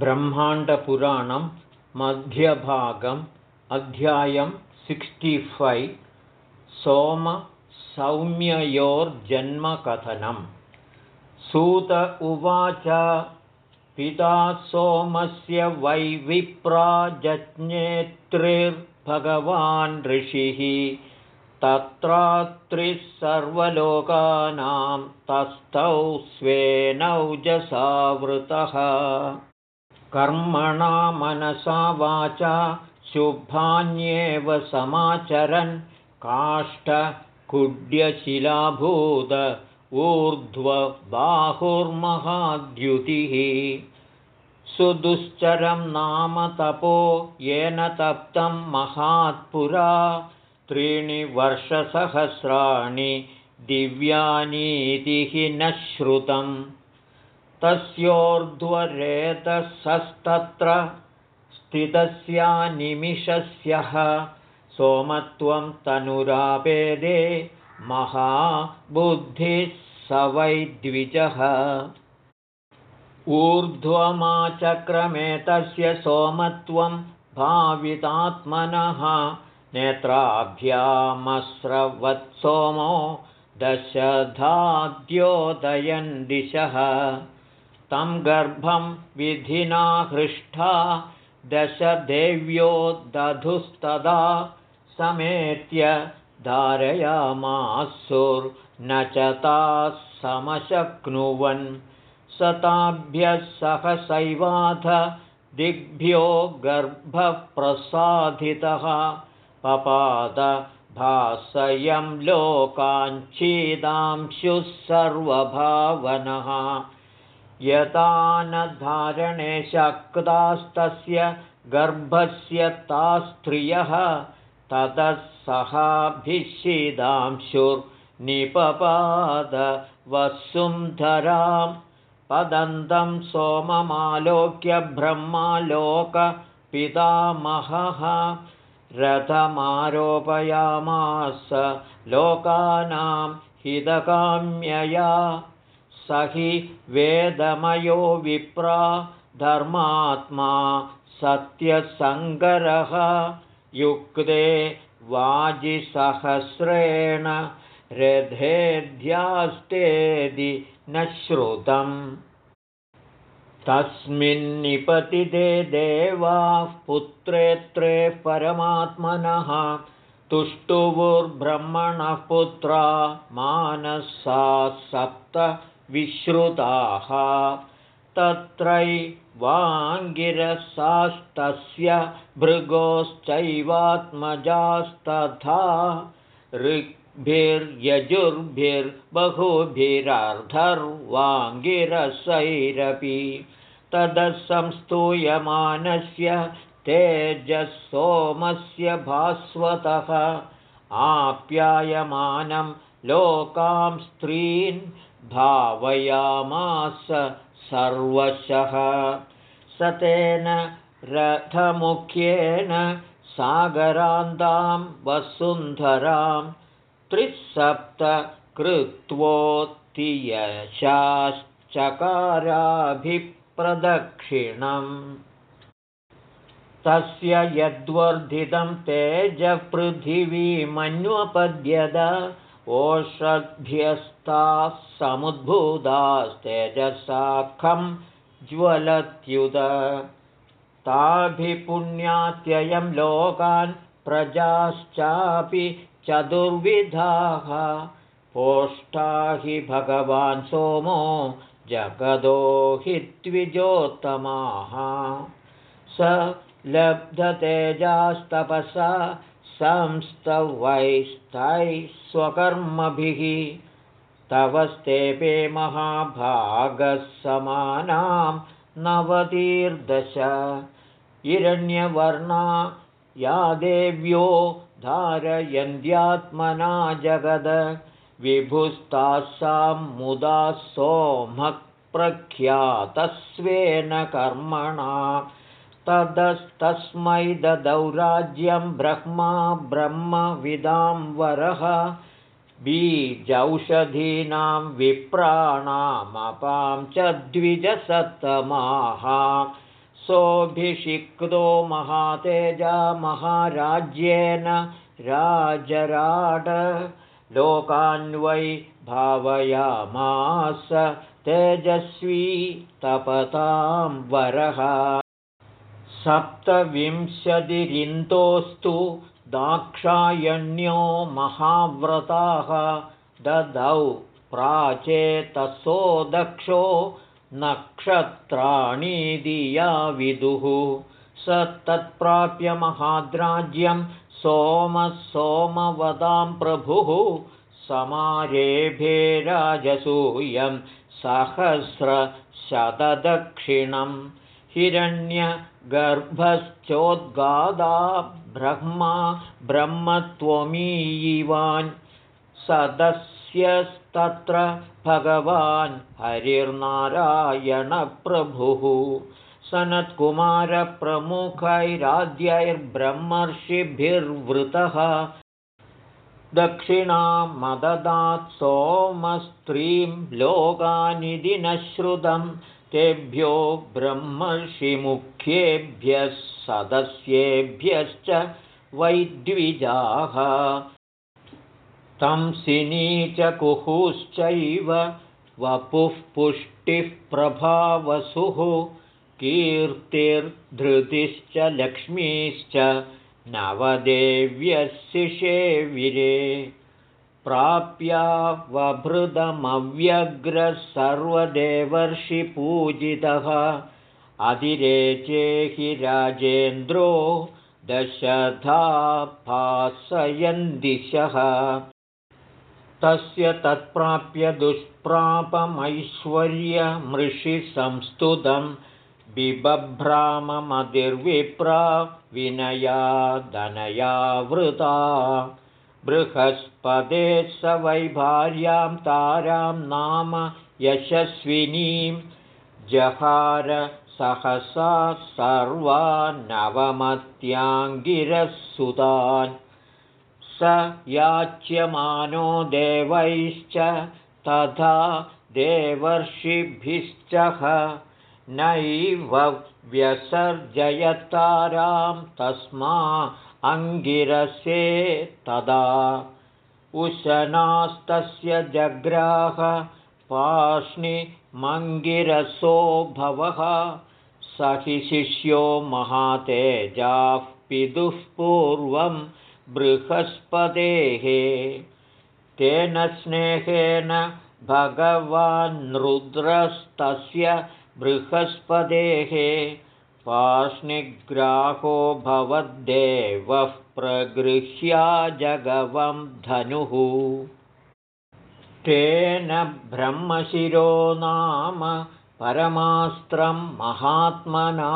ब्रह्माण्डपुराणं मध्यभागम् अध्यायं सिक्स्टिफैव् सोमसौम्ययोर्जन्मकथनम्। सूत उवाच पिता सोमस्य वै विप्राजज्ञेत्रिर्भगवान् ऋषिः। तत्रात्रिः सर्वलोकानां तस्थौ स्वेनौजसावृतः कर्मणा मनसा वाचा शुभान्येव समाचरन्। काष्ठकुड्यशिलाभूत ऊर्ध्वबाहुर्महाद्युतिः सुदुश्चरं नाम तपो येन तप्तं महात्पुरा। त्रीणि वर्षसहस्राणि दिव्यानीतिः न श्रुतम् तस्योर्ध्वरेतसस्तत्र स्थितस्यानिमिषस्यः सोमत्वं तनुरापेदे महाबुद्धिः स वै द्विजः। ऊर्ध्वमाचक्रमेतस्य सोमत्वं भावितात्मनः नेत्राभ्यामस्रवत्सोमो दशधाद्योदयन् दिशः तं गर्भं विधिना हृष्टा दशदेव्यो दधुस्तदा समेत्य धारयामासुर्न च ताः समशक्नुवन्। स ताभ्यः सहसैवाध दिग्भ्यो गर्भः प्रसादितः पपादभासयं लोकाञ्छीदांशुः सर्वभावनः यथा न धारणे शक्तास्तस्य गर्भस्य तास्त्रियः ततः सहाभिषिदांशुर्निपपादवसुन्धरां पदन्तं सोममालोक्य ब्रह्मालोकपितामहः रथमारोपयामास लोकानां हितकाम्यया स हि वेदमयो विप्रा धर्मात्मा सत्यसङ्गरः। युक्ते वाजिसहस्रेण रथेध्यास्तेदि न श्रुतम्। तस्मिन्निपतिते देवाः पुत्रेत्रे परमात्मनः तुष्टुवुर्ब्रह्मणः पुत्रा मानसा सप्त विश्रुताः। तत्रैवाङ्गिरसास्तस्य भृगोश्चैवात्मजास्तथा। ऋग्भिर्यजुर्भिर्बहुभिरर्धर्वाङ्गिरसैरपि। ततः संस्तूयमानस्य तेजःसोमस्य भास्वतः आप्यायमानं लोकां स्त्रीन् भावयामास सर्वशः। स तेन रथमुख्येन सागरान्तां वसुन्धरां त्रिसप्तकृत्वोत्तियशाश्चकाराभिप्रदक्षिणम्। तस्य यद्वर्धितं तेजपृथिवीमन्वपद्यत ओषध्यस्ताः समुद्भूतास्तेजसाखं ज्वलत्युत ताभिपुण्यात्ययं लोकान् प्रजाश्चापि चतुर्विधाः। पोष्टा हि भगवान् सोमो जगदो हि द्विजोत्तमाः। स लब्धतेजास्तपसा संस्तवैस्तैः स्वकर्मभिः तवस्तेपे महाभागः समानां नवतीर्दश। हिरण्यवर्णा या देव्यो धारयन्त्यात्मना जगद। विभुस्तासां मुदा सोमः प्रख्यातस्वेन कर्मणा ततस्तस्मै ददौ राज्यं ब्रह्मा ब्रह्मविदां वरः। सोऽभिषिक्तो महातेजा महाराज्येन राजराड। लोकान्वै भावयामास तेजस्वी तपतां वरः सप्तविंशतिरिन्दोस्तु दाक्षायण्यो महाव्रताः ददौ प्राचेतसो दक्षो नक्षत्राणि दिया विदुः स तत्प्राप्य महाद्राज्यं सोमः सोमवदां प्रभुः समारेभे राजसूयं सहस्रशतदक्षिणं हिरण्यगर्भश्चोद्गादा ब्रह्मा ब्रह्मत्वमीयिवान् सदस्यस्तत्र भगवान् हरिर्नारायणप्रभुः। सनत्कुमारप्रमुखैराद्यैर्ब्रह्मर्षिभिर्वृतः दक्षिणामददात् सोमस्त्रीं लोकानिधि न श्रुतं तेभ्यो ब्रह्मर्षिमुख्येभ्यः सदस्येभ्यश्च वैद्विजाः। तंसिनी च कुहुश्चैव वपुः पुष्टिः प्रभावसुः कीर्तिर्धृतिश्च लक्ष्मीश्च नवदेव्यशिषे विरे वभृदमव्यग्रः सर्वदेवर्षिपूजितः अधिरेचे हि राजेन्द्रो दशधा भासयन्दिशः तस्य तत्प्राप्य दुष्प्रापमैश्वर्यमृषिसंस्तुतं बिबभ्राममतिर्विप्रा विनया दनयावृता बृहस्पते स वैभार्यां तारां नाम यशस्विनीं जहार सहसा सर्वा नवमत्याङ्गिरः स याच्यमानो देवैश्च तथा देवर्षिभिश्चः नैव व्यसर्जयतारां तस्मा अङ्गिरसे तदा उशनास्तस्य जग्राह पार्ष्णिमङ्गिरसो भवः। स हि शिष्यो महातेजाः पितुः पूर्वं बृहस्पतेः तेन स्नेहेन भगवान्रुद्रस्तस्य बृहस्पतेः पार्ष्णिग्राहो भवद्देवः प्रगृह्या जगवं धनुः। तेन ब्रह्मशिरो नाम परमास्त्रं महात्मना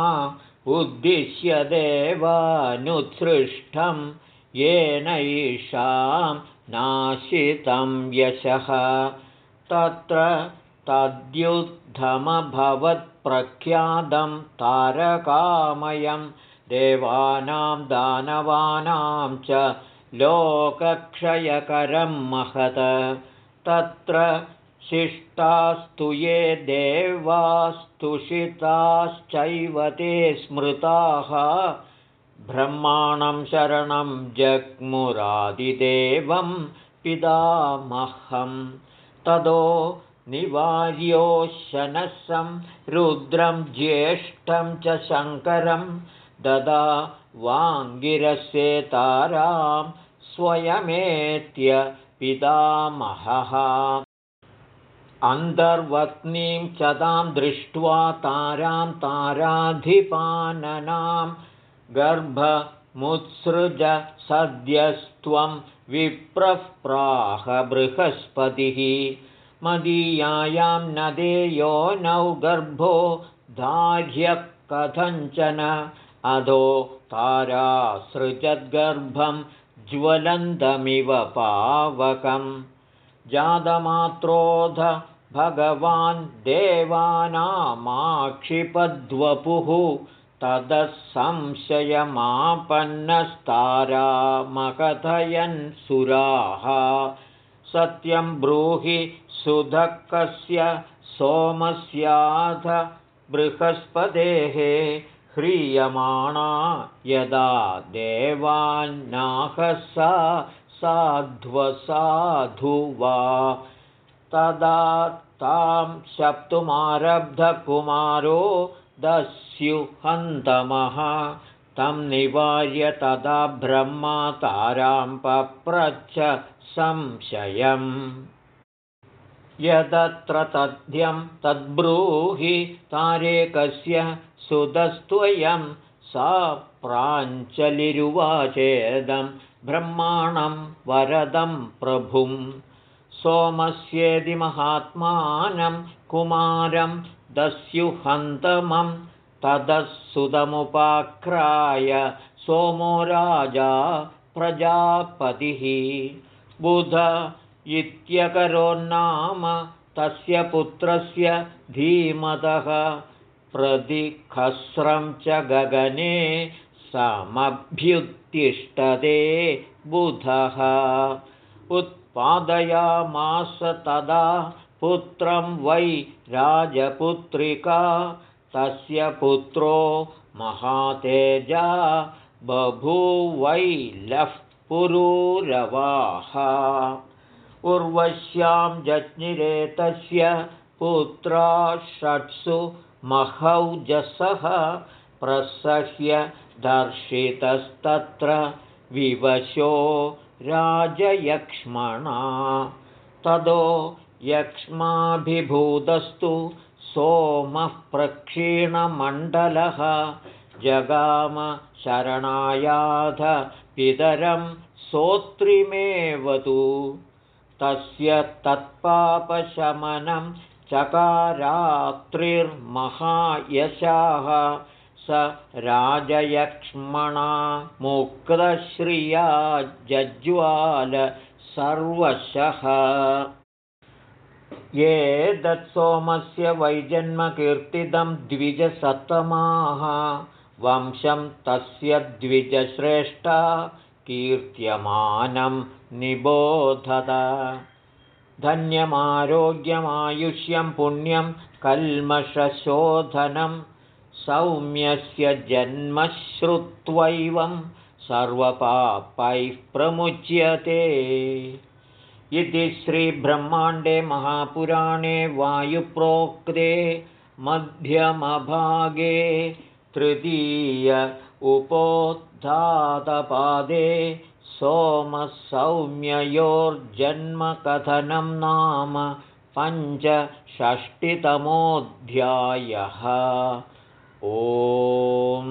उद्दिश्य देवानुत्सृष्टं येनैषां नाशितं यशः। तत्र तद्युद्धमभवत्प्रख्यातं तारकामयं देवानां दानवानां च लोकक्षयकरं महत। तत्र शिष्टास्तु ये देवास्तुषिताश्चैव ते स्मृताः। ब्रह्माणं शरणं जग्मुरादिदेवं पितामहं तदो निवार्योशनसं रुद्रं ज्येष्ठं च शङ्करं ददा वाङ्गिरस्येतारां स्वयमेत्य पितामहः। अन्तर्वत्नीं च तां दृष्ट्वा तारां ताराधिपाननां गर्भमुत्सृज सद्यस्त्वं विप्रः प्राह बृहस्पतिः मदीयायां नदे यो नौ गर्भो दार्ह्यः कथञ्चन अधो तारासृजद्गर्भं ज्वलन्तमिव पावकं जातमात्रोध भगवान् देवानामाक्षिपद्वपुः ततः संशयमापन्नस्तारामकथयन् सुराः सत्यं ब्रूहि सुधकस्य सोमस्याथ बृहस्पतेः ह्रियमाणा यदा देवान्नाहसा साध्वसाधु वा तदा तां शप्तुमारब्धकुमारो दस्युहन्तमः। तं निवार्य तदा ब्रह्मा तारां पप्रच्छ संशयम्। यदत्र तद्यं तद्ब्रूहि तारेकस्य सुतस्त्वयं सा प्राञ्चलिरुवाचेदं ब्रह्माणं वरदं प्रभुं सोमस्येदि महात्मानं कुमारं दस्युहन्तमं ततः सुतमुपाक्राय सोमो राजा प्रजापतिः बुध इत्यकरोन्नाम तस्य पुत्रस्य धीमतः प्रतिखस्रं च गगने समभ्युत्तिष्ठते बुधः। उत्पादयामास तदा पुत्रं वै राजपुत्रिका तस्य पुत्रो महातेजा बभूवै लः पुरूरवाः। उर्वश्यां जज्ञिरे तस्य पुत्रा षट्सु महौजसः प्रसह्य दर्शितस्तत्र विवशो राजयक्ष्मणा। तदो यक्ष्माभिभूतस्तु सोमः प्रक्षीणमण्डलः जगाम शरणायाध पितरं सोत्रिमेवतु तस्य तत्पापशमनं चकारात्रिर्महायशाः। स राजयक्ष्मणा मुक्तश्रिया जज्ज्वाल सर्वशः। ये दत्सोमस्य वैजन्मकीर्तितं द्विजसत्तमाः वंशं तस्य द्विजश्रेष्ठा कीर्त्यमानं निबोधत। धन्यमारोग्यमायुष्यं पुण्यं कल्मषशोधनं सौम्यस्य जन्म श्रुत्वैवं सर्वपापैः प्रमुच्यते। इति श्रीब्रह्माण्डे महापुराणे वायुप्रोक्ते मध्यमभागे तृतीय उपोद्धातपादे सोमसौम्ययोर्जन्मकथनं नाम पञ्चषष्टितमोऽध्यायः। ओ